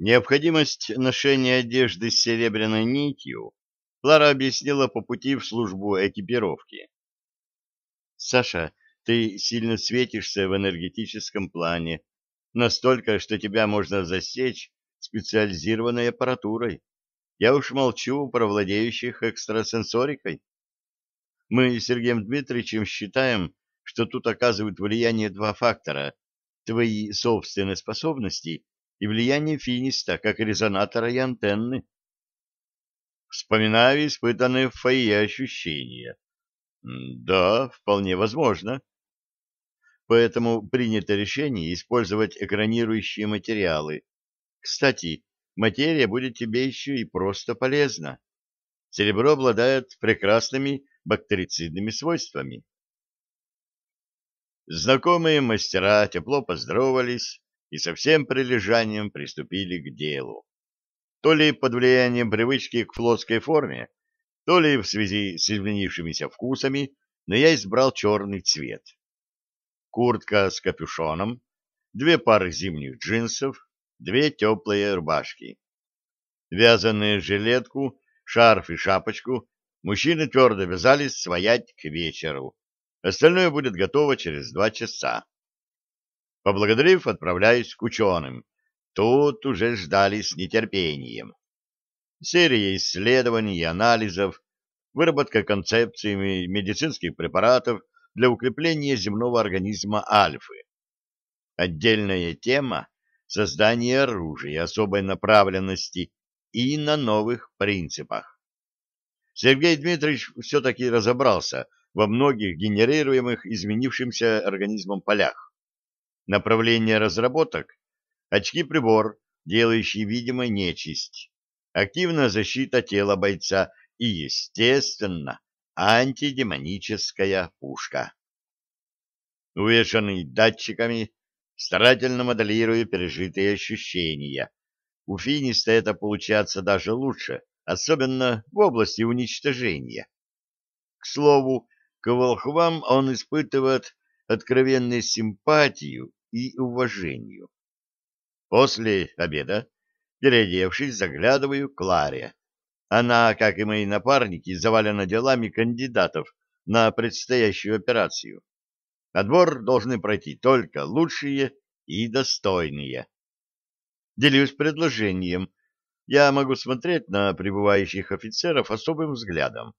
Необходимость ношения одежды с серебряной нитью Лара объяснила по пути в службу экипировки. «Саша, ты сильно светишься в энергетическом плане, настолько, что тебя можно засечь специализированной аппаратурой. Я уж молчу про владеющих экстрасенсорикой. Мы с Сергеем Дмитриевичем считаем, что тут оказывают влияние два фактора — твои собственные способности и влияние финиста, как резонатора и антенны. Вспоминаю испытанные в фойе ощущения. Да, вполне возможно. Поэтому принято решение использовать экранирующие материалы. Кстати, материя будет тебе еще и просто полезна. Серебро обладает прекрасными бактерицидными свойствами. Знакомые мастера тепло поздоровались и со всем прилежанием приступили к делу. То ли под влиянием привычки к флотской форме, то ли в связи с изменившимися вкусами, но я избрал черный цвет. Куртка с капюшоном, две пары зимних джинсов, две теплые рубашки. Вязаную жилетку, шарф и шапочку мужчины твердо вязались своять к вечеру. Остальное будет готово через два часа. Поблагодарив, отправляюсь к ученым. Тут уже ждали с нетерпением. Серия исследований и анализов, выработка концепциями медицинских препаратов для укрепления земного организма альфы. Отдельная тема — создание оружия особой направленности и на новых принципах. Сергей Дмитриевич все-таки разобрался во многих генерируемых изменившимся организмом полях Направление разработок — очки-прибор, делающий видимой нечисть, активная защита тела бойца и, естественно, антидемоническая пушка. Увешанный датчиками, старательно моделирую пережитые ощущения. У финиста это получается даже лучше, особенно в области уничтожения. К слову, к волхвам он испытывает откровенную симпатию и уважению. После обеда, переодевшись, заглядываю к Ларе. Она, как и мои напарники, завалена делами кандидатов на предстоящую операцию. Отбор должны пройти только лучшие и достойные. Делюсь предложением. Я могу смотреть на прибывающих офицеров особым взглядом.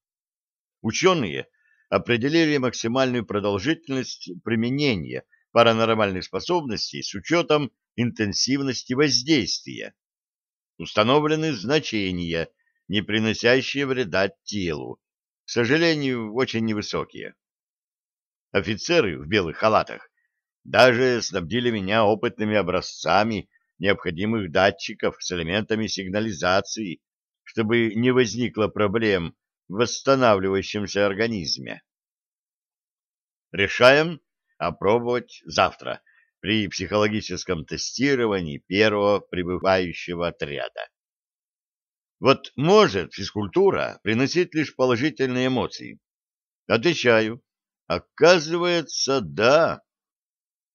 Ученые определили максимальную продолжительность применения паранормальных способностей с учетом интенсивности воздействия. Установлены значения, не приносящие вреда телу, к сожалению, очень невысокие. Офицеры в белых халатах даже снабдили меня опытными образцами необходимых датчиков с элементами сигнализации, чтобы не возникло проблем в восстанавливающемся организме. Решаем опробовать завтра при психологическом тестировании первого прибывающего отряда. Вот может физкультура приносить лишь положительные эмоции. Отвечаю. Оказывается, да.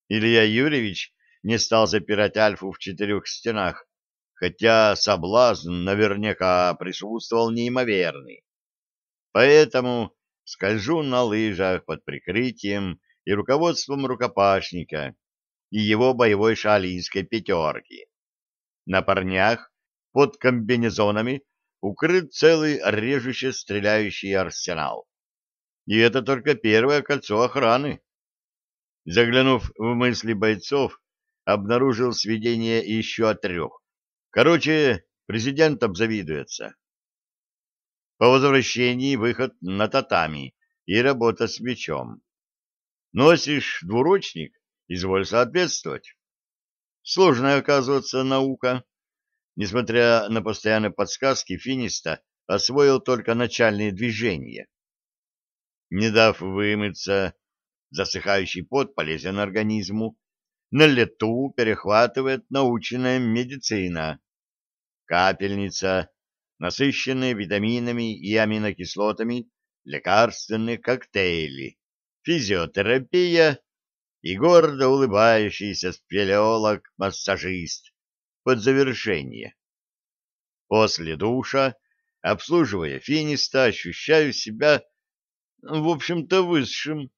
Илья Юрьевич не стал запирать Альфу в четырех стенах, хотя соблазн наверняка присутствовал неимоверный. Поэтому скольжу на лыжах под прикрытием и руководством рукопашника и его боевой шалинской пятерки. На парнях под комбинезонами укрыт целый режуще стреляющий арсенал. И это только первое кольцо охраны. Заглянув в мысли бойцов, обнаружил сведения еще от трех. Короче, президент обзавидуется. По возвращении выход на татами и работа с мечом. Носишь двуручник, изволь соответствовать. Сложная, оказывается, наука. Несмотря на постоянные подсказки финиста, освоил только начальные движения. Не дав вымыться, засыхающий пот полезен организму, на лету перехватывает научная медицина. Капельница насыщенные витаминами и аминокислотами лекарственные коктейли, физиотерапия и гордо улыбающийся спелеолог-массажист, под завершение. После душа, обслуживая финиста, ощущаю себя, в общем-то, высшим.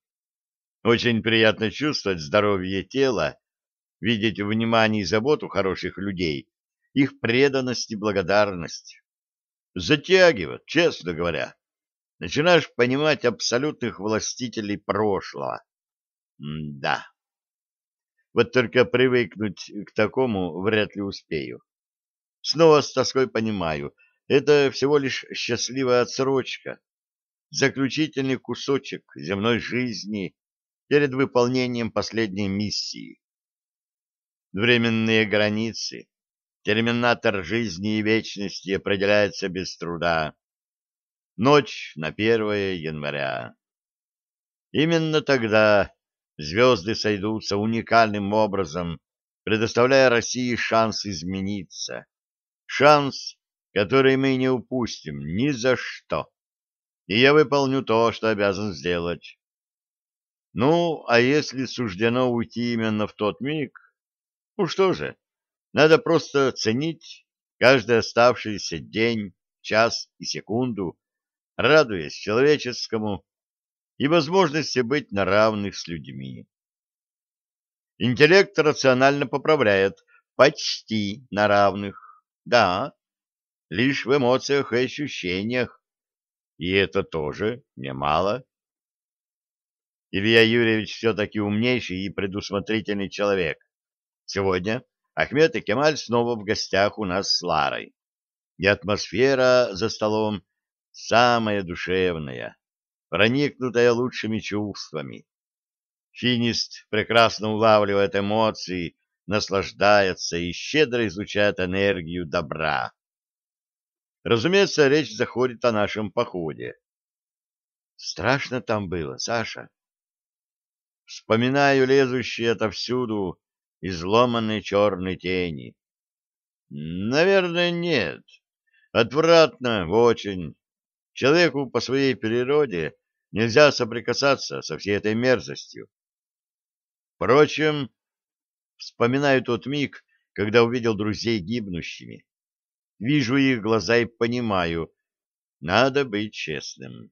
Очень приятно чувствовать здоровье тела, видеть внимание и заботу хороших людей, их преданность и благодарность. Затягивает, честно говоря. Начинаешь понимать абсолютных властителей прошлого. М да. Вот только привыкнуть к такому вряд ли успею. Снова с тоской понимаю, это всего лишь счастливая отсрочка, заключительный кусочек земной жизни перед выполнением последней миссии. Временные границы, терминатор жизни и вечности определяется без труда. Ночь на 1 января. Именно тогда звезды сойдутся уникальным образом, предоставляя России шанс измениться Шанс, который мы не упустим ни за что. И я выполню то, что обязан сделать. Ну, а если суждено уйти именно в тот миг, ну что же, надо просто ценить каждый оставшийся день, час и секунду, радуясь человеческому и возможности быть на равных с людьми. Интеллект рационально поправляет почти на равных. Да, лишь в эмоциях и ощущениях. И это тоже немало. Илья Юрьевич все-таки умнейший и предусмотрительный человек. Сегодня Ахмед и Кемаль снова в гостях у нас с Ларой. И атмосфера за столом самая душевная, проникнутая лучшими чувствами. Финист прекрасно улавливает эмоции наслаждается и щедро изучает энергию добра. Разумеется, речь заходит о нашем походе. Страшно там было, Саша. Вспоминаю лезущие отовсюду изломанные черные тени. Наверное, нет. Отвратно очень. Человеку по своей природе нельзя соприкасаться со всей этой мерзостью. Впрочем, Вспоминаю тот миг, когда увидел друзей гибнущими. Вижу их глаза и понимаю, надо быть честным.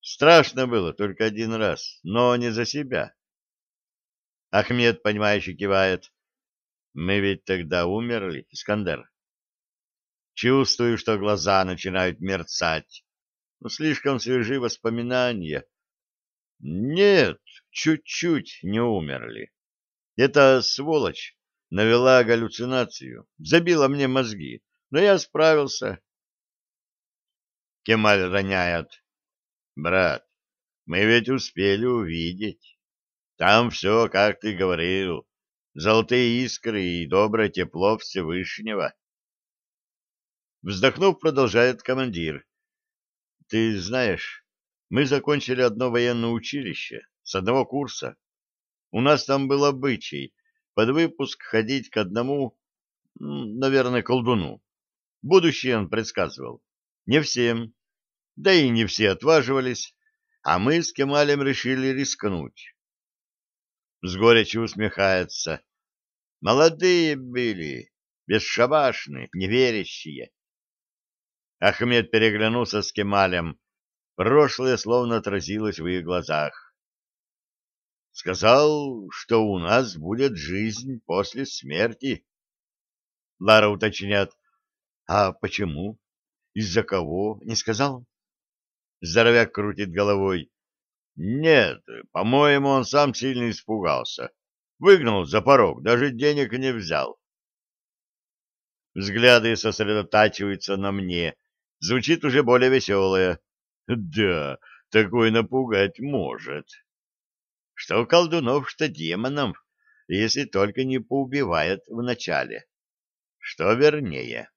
Страшно было только один раз, но не за себя. Ахмед, понимающе кивает. Мы ведь тогда умерли, Искандер. Чувствую, что глаза начинают мерцать. Но слишком свежи воспоминания. Нет, чуть-чуть не умерли. Эта сволочь навела галлюцинацию, забила мне мозги, но я справился. Кемаль роняет. Брат, мы ведь успели увидеть. Там все, как ты говорил, золотые искры и доброе тепло Всевышнего. Вздохнув, продолжает командир. Ты знаешь, мы закончили одно военное училище с одного курса. У нас там был обычай под выпуск ходить к одному, наверное, колдуну. Будущее он предсказывал. Не всем. Да и не все отваживались, а мы с Кемалем решили рискнуть. С горечью усмехается. Молодые были, бесшабашные, неверящие. Ахмед переглянулся с Кемалем. Прошлое словно отразилось в их глазах. Сказал, что у нас будет жизнь после смерти. Лара уточняет. А почему? Из-за кого? Не сказал? Здоровяк крутит головой. Нет, по-моему, он сам сильно испугался. Выгнал за порог, даже денег не взял. Взгляды сосредотачиваются на мне. Звучит уже более веселое. Да, такой напугать может что колдунов, что демонов, если только не поубивает вначале. Что вернее.